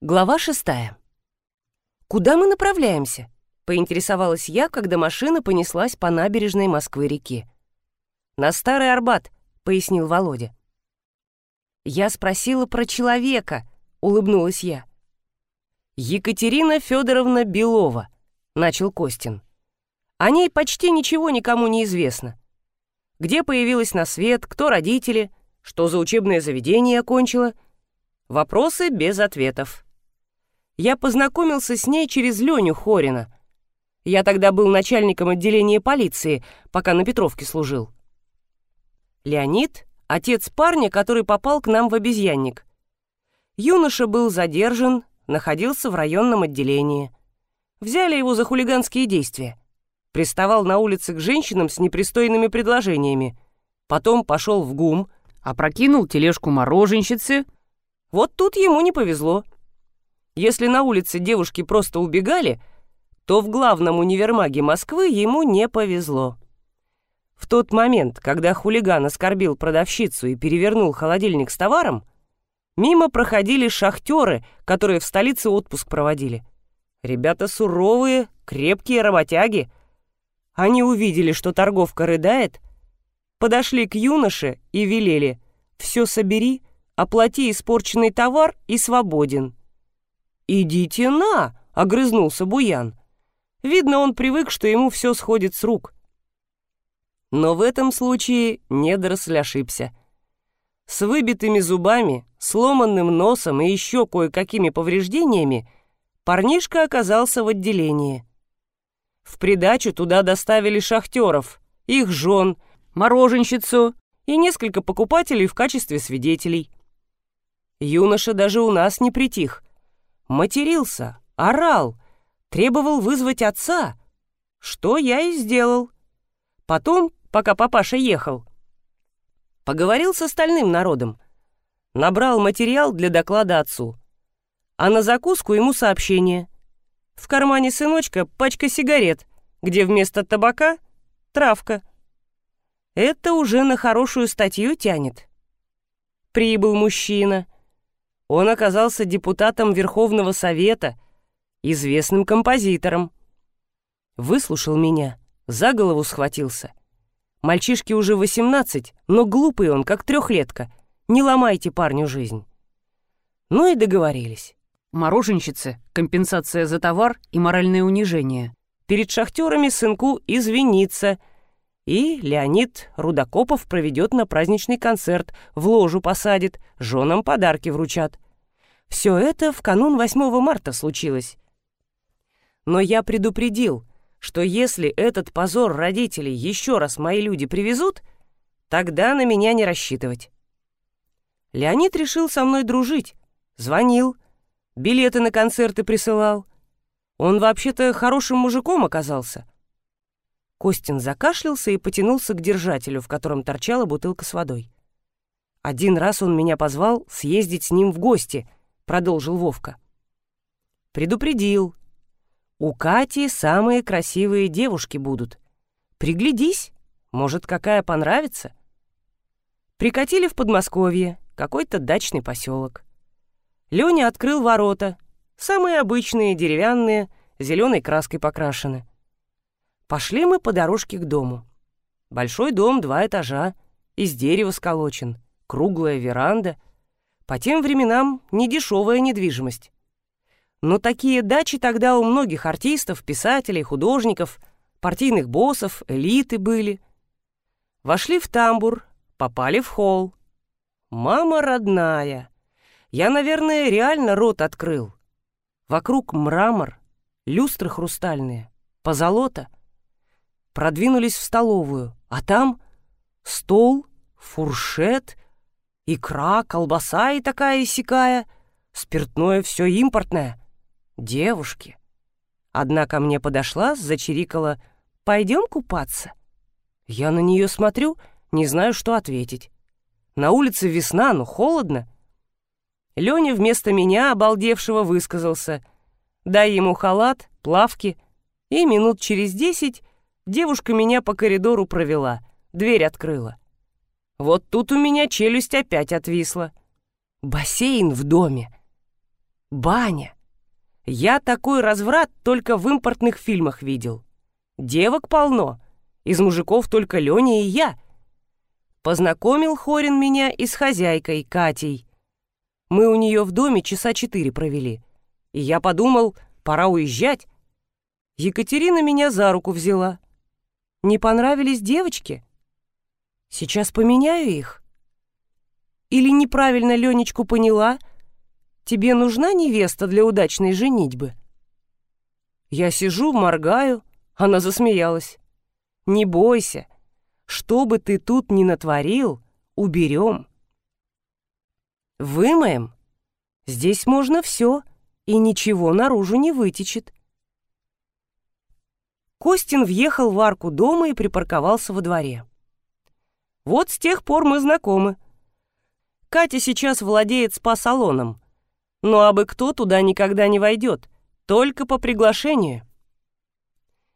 Глава шестая. «Куда мы направляемся?» — поинтересовалась я, когда машина понеслась по набережной Москвы-реки. «На Старый Арбат», — пояснил Володя. «Я спросила про человека», — улыбнулась я. «Екатерина Федоровна Белова», — начал Костин. «О ней почти ничего никому не известно. Где появилась на свет, кто родители, что за учебное заведение окончила. Вопросы без ответов» я познакомился с ней через Леню Хорина. Я тогда был начальником отделения полиции, пока на Петровке служил. Леонид — отец парня, который попал к нам в обезьянник. Юноша был задержан, находился в районном отделении. Взяли его за хулиганские действия. Приставал на улице к женщинам с непристойными предложениями. Потом пошел в ГУМ, опрокинул тележку мороженщицы. Вот тут ему не повезло. Если на улице девушки просто убегали, то в главном универмаге Москвы ему не повезло. В тот момент, когда хулиган оскорбил продавщицу и перевернул холодильник с товаром, мимо проходили шахтеры, которые в столице отпуск проводили. Ребята суровые, крепкие работяги. Они увидели, что торговка рыдает, подошли к юноше и велели «Все собери, оплати испорченный товар и свободен». «Идите на!» — огрызнулся Буян. Видно, он привык, что ему все сходит с рук. Но в этом случае недоросль ошибся. С выбитыми зубами, сломанным носом и еще кое-какими повреждениями парнишка оказался в отделении. В придачу туда доставили шахтеров, их жен, мороженщицу и несколько покупателей в качестве свидетелей. Юноша даже у нас не притих, матерился, орал, требовал вызвать отца, что я и сделал. Потом, пока папаша ехал, поговорил с остальным народом, набрал материал для доклада отцу, а на закуску ему сообщение. В кармане сыночка пачка сигарет, где вместо табака — травка. Это уже на хорошую статью тянет. Прибыл мужчина — он оказался депутатом Верховного Совета, известным композитором. Выслушал меня, за голову схватился. Мальчишке уже 18, но глупый он, как трехлетка. Не ломайте парню жизнь. Ну и договорились. Мороженщице — компенсация за товар и моральное унижение. Перед шахтерами сынку извиниться. И Леонид Рудокопов проведет на праздничный концерт, в ложу посадит, женам подарки вручат. Все это в канун 8 марта случилось. Но я предупредил, что если этот позор родителей еще раз мои люди привезут, тогда на меня не рассчитывать. Леонид решил со мной дружить, звонил, билеты на концерты присылал. Он вообще-то хорошим мужиком оказался. Костин закашлялся и потянулся к держателю, в котором торчала бутылка с водой. Один раз он меня позвал съездить с ним в гости — продолжил Вовка. Предупредил. У Кати самые красивые девушки будут. Приглядись, может, какая понравится. Прикатили в Подмосковье, какой-то дачный поселок. Леня открыл ворота, самые обычные, деревянные, зеленой краской покрашены. Пошли мы по дорожке к дому. Большой дом, два этажа, из дерева сколочен, круглая веранда — по тем временам недешевая недвижимость. Но такие дачи тогда у многих артистов, писателей, художников, партийных боссов, элиты были. Вошли в тамбур, попали в холл. Мама родная. Я, наверное, реально рот открыл. Вокруг мрамор, люстры хрустальные, позолота. Продвинулись в столовую, а там стол, фуршет — Икра, колбаса и такая сякая. Спиртное все импортное. Девушки. Одна ко мне подошла, зачирикала «Пойдем купаться?» Я на нее смотрю, не знаю, что ответить. На улице весна, но холодно. Леня вместо меня, обалдевшего, высказался. Дай ему халат, плавки. И минут через десять девушка меня по коридору провела, дверь открыла. Вот тут у меня челюсть опять отвисла. Бассейн в доме. Баня. Я такой разврат только в импортных фильмах видел. Девок полно. Из мужиков только Леня и я. Познакомил Хорин меня и с хозяйкой Катей. Мы у нее в доме часа четыре провели. И я подумал, пора уезжать. Екатерина меня за руку взяла. Не понравились девочки? Сейчас поменяю их. Или неправильно Ленечку поняла? Тебе нужна невеста для удачной женитьбы? Я сижу, моргаю. Она засмеялась. Не бойся. Что бы ты тут ни натворил, уберем. Вымоем. Здесь можно все, и ничего наружу не вытечет. Костин въехал в арку дома и припарковался во дворе. Вот с тех пор мы знакомы. Катя сейчас владеет спа-салоном, но абы кто туда никогда не войдет, только по приглашению.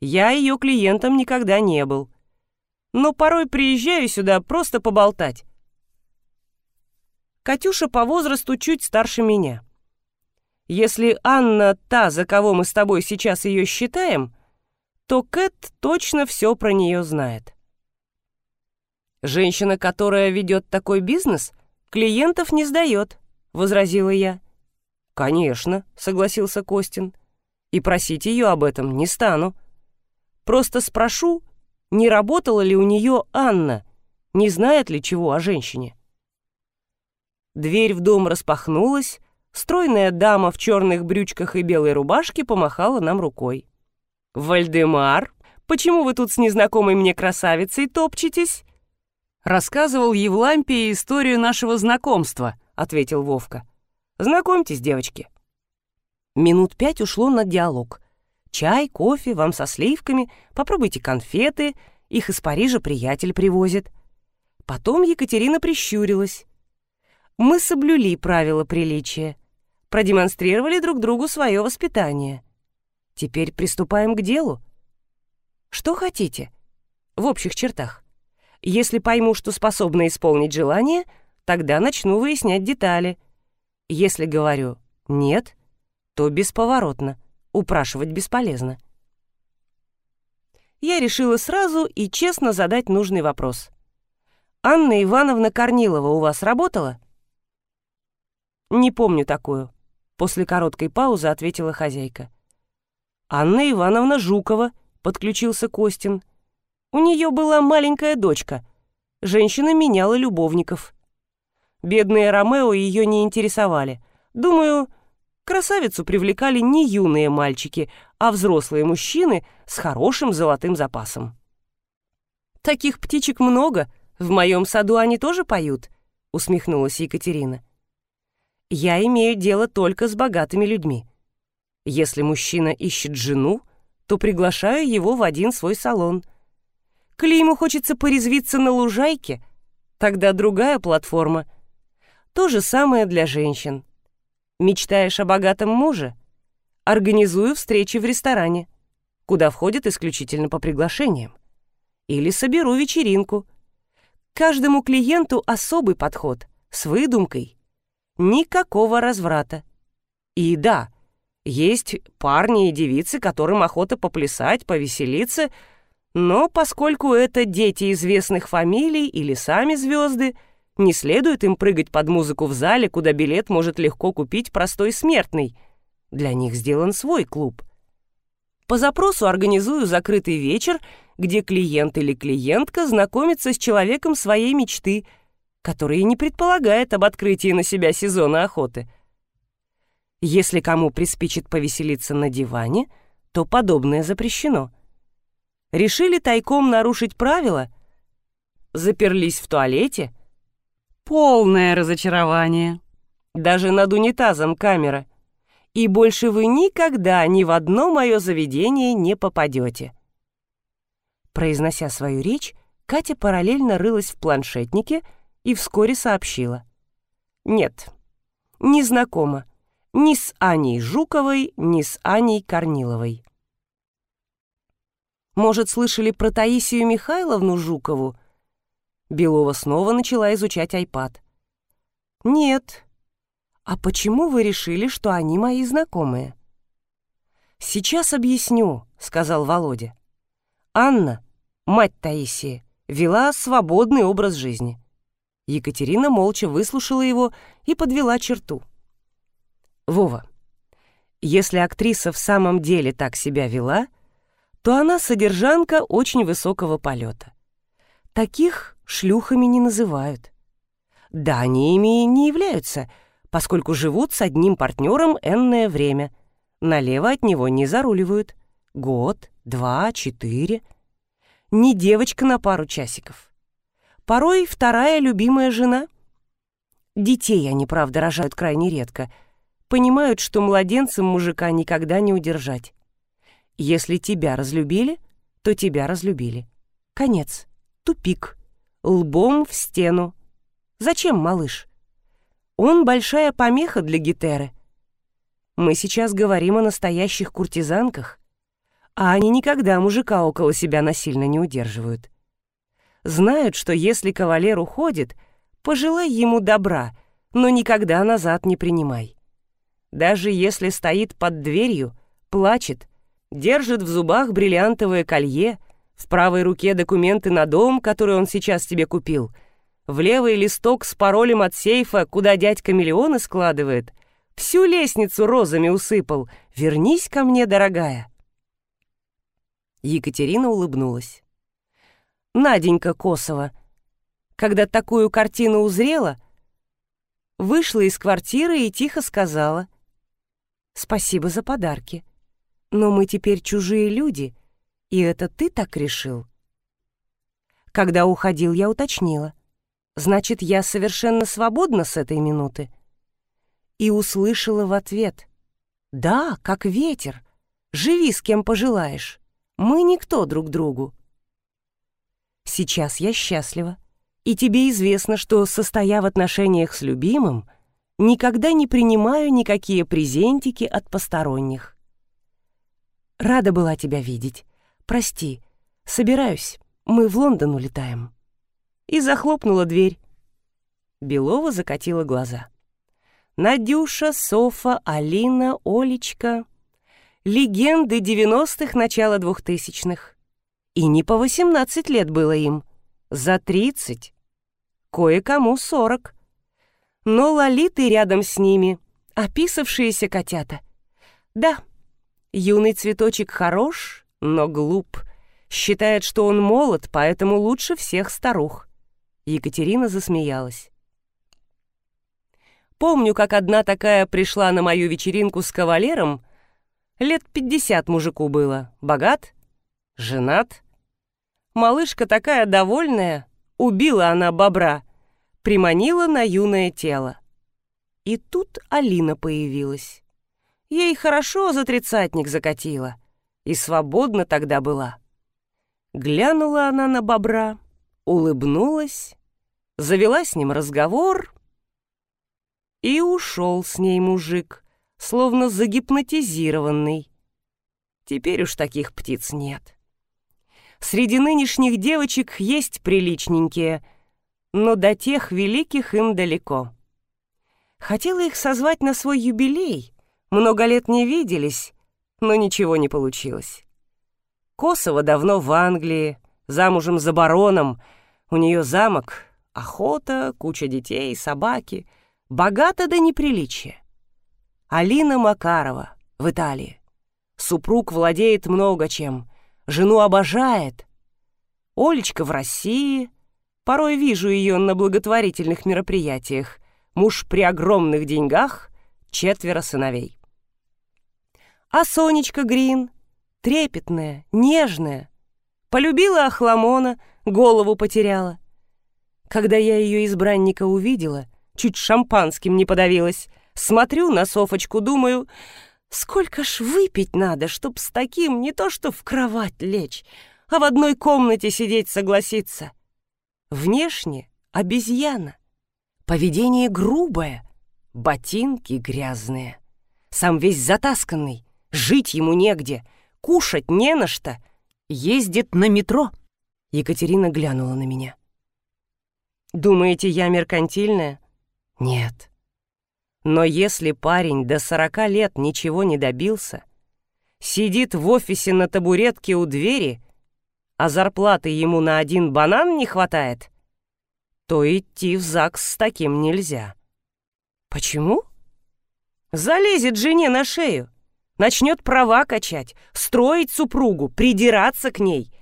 Я ее клиентом никогда не был, но порой приезжаю сюда просто поболтать. Катюша по возрасту чуть старше меня. Если Анна та, за кого мы с тобой сейчас ее считаем, то Кэт точно все про нее знает. «Женщина, которая ведет такой бизнес, клиентов не сдает», — возразила я. «Конечно», — согласился Костин. «И просить ее об этом не стану. Просто спрошу, не работала ли у нее Анна, не знает ли чего о женщине». Дверь в дом распахнулась, стройная дама в черных брючках и белой рубашке помахала нам рукой. «Вальдемар, почему вы тут с незнакомой мне красавицей топчетесь?» «Рассказывал Евлампии историю нашего знакомства», — ответил Вовка. «Знакомьтесь, девочки». Минут пять ушло на диалог. Чай, кофе, вам со сливками, попробуйте конфеты, их из Парижа приятель привозит. Потом Екатерина прищурилась мы соблюли правила приличия, продемонстрировали друг другу свое воспитание. Теперь приступаем к делу. Что хотите? В общих чертах. Если пойму, что способна исполнить желание, тогда начну выяснять детали. Если говорю «нет», то бесповоротно, упрашивать бесполезно. Я решила сразу и честно задать нужный вопрос. «Анна Ивановна Корнилова у вас работала?» «Не помню такую», — после короткой паузы ответила хозяйка. «Анна Ивановна Жукова», — подключился Костин. «У нее была маленькая дочка. Женщина меняла любовников. Бедные Ромео ее не интересовали. Думаю, красавицу привлекали не юные мальчики, а взрослые мужчины с хорошим золотым запасом». «Таких птичек много. В моем саду они тоже поют», — усмехнулась Екатерина я имею дело только с богатыми людьми. Если мужчина ищет жену, то приглашаю его в один свой салон. Коли ему хочется порезвиться на лужайке, тогда другая платформа. То же самое для женщин. Мечтаешь о богатом муже? Организую встречи в ресторане, куда входят исключительно по приглашениям. Или соберу вечеринку. Каждому клиенту особый подход, с выдумкой, никакого разврата. И да, есть парни и девицы, которым охота поплясать, повеселиться, но поскольку это дети известных фамилий или сами звезды, не следует им прыгать под музыку в зале, куда билет может легко купить простой смертный. Для них сделан свой клуб. По запросу организую закрытый вечер, где клиент или клиентка знакомится с человеком своей мечты – который не предполагает об открытии на себя сезона охоты. Если кому приспичит повеселиться на диване, то подобное запрещено. Решили тайком нарушить правила? Заперлись в туалете? Полное разочарование. Даже над унитазом камера. И больше вы никогда ни в одно мое заведение не попадете. Произнося свою речь, Катя параллельно рылась в планшетнике — и вскоре сообщила. «Нет, не знакома ни с Аней Жуковой, ни с Аней Корниловой». «Может, слышали про Таисию Михайловну Жукову?» Белова снова начала изучать айпад. «Нет. «А почему вы решили, что они мои знакомые?» «Сейчас объясню», — сказал Володя. «Анна, мать Таисии, вела свободный образ жизни». Екатерина молча выслушала его и подвела черту. «Вова, если актриса в самом деле так себя вела, то она содержанка очень высокого полета. Таких шлюхами не называют. Да, они ими не являются, поскольку живут с одним партнером энное время. Налево от него не заруливают. Год, два, четыре. Не девочка на пару часиков. Порой вторая любимая жена. Детей они, правда, рожают крайне редко. Понимают, что младенцем мужика никогда не удержать. Если тебя разлюбили, то тебя разлюбили. Конец. Тупик. Лбом в стену. Зачем, малыш? Он большая помеха для Гетеры. Мы сейчас говорим о настоящих куртизанках, а они никогда мужика около себя насильно не удерживают. Знают, что если кавалер уходит, пожелай ему добра, но никогда назад не принимай. Даже если стоит под дверью, плачет, держит в зубах бриллиантовое колье, в правой руке документы на дом, который он сейчас тебе купил, в левый листок с паролем от сейфа, куда дядька миллионы складывает, всю лестницу розами усыпал. Вернись ко мне, дорогая. Екатерина улыбнулась. Наденька Косова, когда такую картину узрела, вышла из квартиры и тихо сказала «Спасибо за подарки». Но мы теперь чужие люди, и это ты так решил? Когда уходил, я уточнила. Значит, я совершенно свободна с этой минуты? И услышала в ответ. Да, как ветер. Живи с кем пожелаешь. Мы никто друг другу. Сейчас я счастлива. И тебе известно, что, состоя в отношениях с любимым, никогда не принимаю никакие презентики от посторонних. Рада была тебя видеть. Прости. Собираюсь. Мы в Лондон улетаем». И захлопнула дверь. Белова закатила глаза. Надюша, Софа, Алина, Олечка. Легенды девяностых, начала двухтысячных. И не по восемнадцать лет было им. За тридцать. Кое-кому сорок. Но лолиты рядом с ними. Описавшиеся котята. Да, Юный цветочек хорош, но глуп. Считает, что он молод, поэтому лучше всех старух. Екатерина засмеялась. Помню, как одна такая пришла на мою вечеринку с кавалером. Лет пятьдесят мужику было. Богат? Женат? Малышка такая довольная. Убила она бобра. Приманила на юное тело. И тут Алина появилась. Ей хорошо за тридцатник закатила. И свободна тогда была. Глянула она на бобра, улыбнулась, завела с ним разговор, и ушел с ней мужик, словно загипнотизированный. Теперь уж таких птиц нет. Среди нынешних девочек есть приличненькие, но до тех великих им далеко. Хотела их созвать на свой юбилей, много лет не виделись, но ничего не получилось. Косово давно в Англии, замужем за бароном. У нее замок, охота, куча детей, собаки. Богато до неприличия. Алина Макарова в Италии. Супруг владеет много чем. Жену обожает. Олечка в России. Порой вижу ее на благотворительных мероприятиях. Муж при огромных деньгах, четверо сыновей. А Сонечка Грин, трепетная, нежная, полюбила Ахламона, голову потеряла. Когда я ее избранника увидела, чуть шампанским не подавилась, смотрю на Софочку, думаю, сколько ж выпить надо, чтоб с таким не то что в кровать лечь, а в одной комнате сидеть согласиться. Внешне обезьяна, поведение грубое, ботинки грязные, сам весь затасканный, Жить ему негде, кушать не на что. Ездит на метро. Екатерина глянула на меня. Думаете, я меркантильная? Нет. Но если парень до сорока лет ничего не добился, сидит в офисе на табуретке у двери, а зарплаты ему на один банан не хватает, то идти в ЗАГС с таким нельзя. Почему? Залезет жене на шею, начнет права качать, строить супругу, придираться к ней.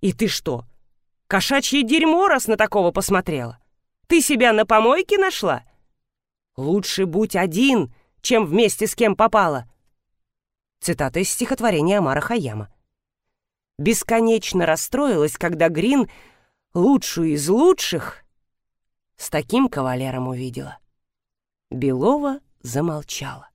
И ты что, кошачье дерьмо, раз на такого посмотрела? Ты себя на помойке нашла? Лучше будь один, чем вместе с кем попала. Цитата из стихотворения Амара Хаяма. Бесконечно расстроилась, когда Грин, лучшую из лучших, с таким кавалером увидела. Белова замолчала.